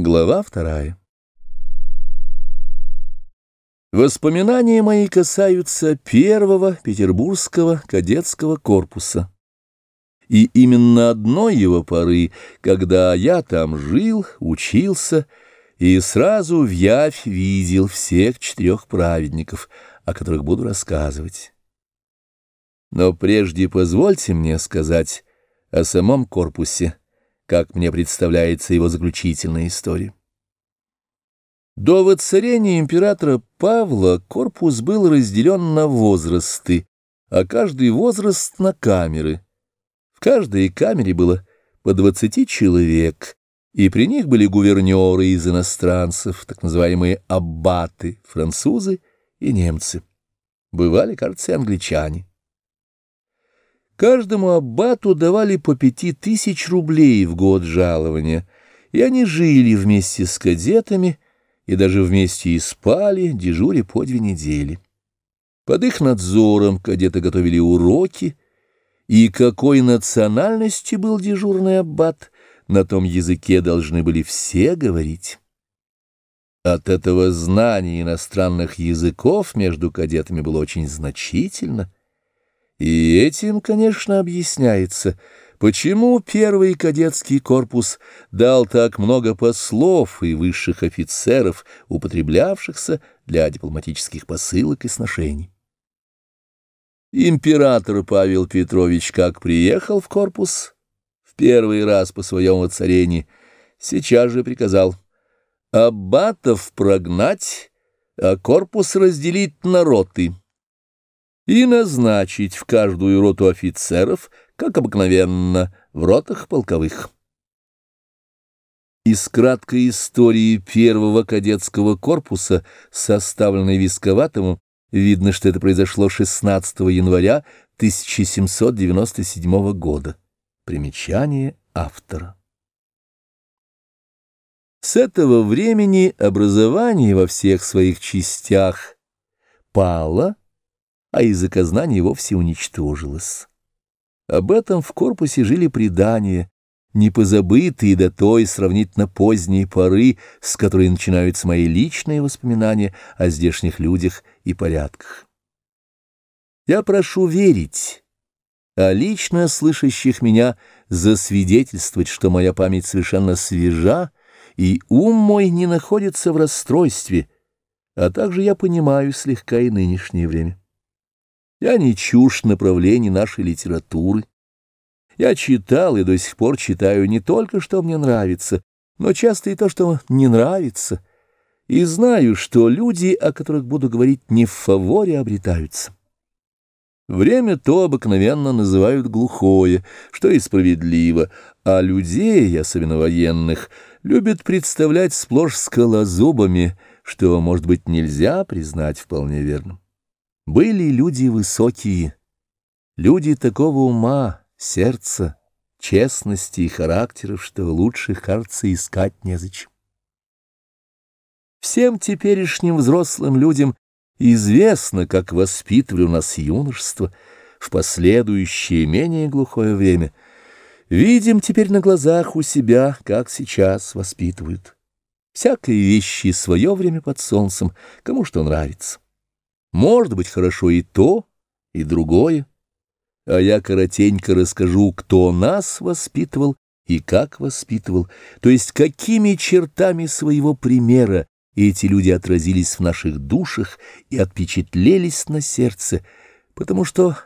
Глава вторая Воспоминания мои касаются первого петербургского кадетского корпуса. И именно одной его поры, когда я там жил, учился и сразу в явь видел всех четырех праведников, о которых буду рассказывать. Но прежде позвольте мне сказать о самом корпусе, как мне представляется его заключительная история. До воцарения императора Павла корпус был разделен на возрасты, а каждый возраст на камеры. В каждой камере было по двадцати человек, и при них были гувернеры из иностранцев, так называемые аббаты, французы и немцы. Бывали, кажется, англичане. Каждому аббату давали по пяти тысяч рублей в год жалования, и они жили вместе с кадетами и даже вместе и спали, дежуря по две недели. Под их надзором кадеты готовили уроки, и какой национальности был дежурный аббат, на том языке должны были все говорить. От этого знание иностранных языков между кадетами было очень значительно — и этим, конечно, объясняется, почему первый кадетский корпус дал так много послов и высших офицеров, употреблявшихся для дипломатических посылок и сношений. Император Павел Петрович как приехал в корпус в первый раз по своему воцарении, сейчас же приказал аббатов прогнать, а корпус разделить на роты и назначить в каждую роту офицеров, как обыкновенно, в ротах полковых. Из краткой истории первого кадетского корпуса, составленной Висковатому, видно, что это произошло 16 января 1797 года. Примечание автора. С этого времени образование во всех своих частях пало, а языкознание вовсе уничтожилось. Об этом в корпусе жили предания, не позабытые до той сравнительно поздней поры, с которой начинаются мои личные воспоминания о здешних людях и порядках. Я прошу верить, а лично слышащих меня засвидетельствовать, что моя память совершенно свежа, и ум мой не находится в расстройстве, а также я понимаю слегка и нынешнее время. Я не чушь направлений нашей литературы. Я читал и до сих пор читаю не только, что мне нравится, но часто и то, что не нравится, и знаю, что люди, о которых буду говорить, не в фаворе обретаются. Время то обыкновенно называют глухое, что и справедливо, а людей, особенно военных, любят представлять сплошь скалозубами, что, может быть, нельзя признать вполне верным. Были люди высокие, люди такого ума, сердца, честности и характеров, что лучше, кажется, искать незачем. Всем теперешним взрослым людям известно, как воспитывали у нас юношество в последующее менее глухое время. Видим теперь на глазах у себя, как сейчас воспитывают. Всякой вещи свое время под солнцем, кому что нравится. Может быть, хорошо и то, и другое. А я коротенько расскажу, кто нас воспитывал и как воспитывал, то есть какими чертами своего примера эти люди отразились в наших душах и отпечатлелись на сердце, потому что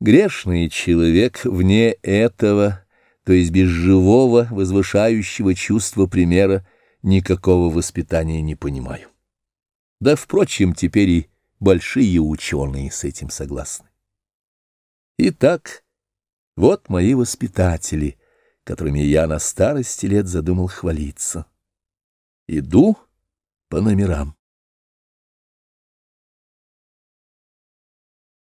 грешный человек вне этого, то есть без живого, возвышающего чувства примера, никакого воспитания не понимаю. Да, впрочем, теперь и большие ученые с этим согласны. Итак, вот мои воспитатели, которыми я на старости лет задумал хвалиться. Иду по номерам.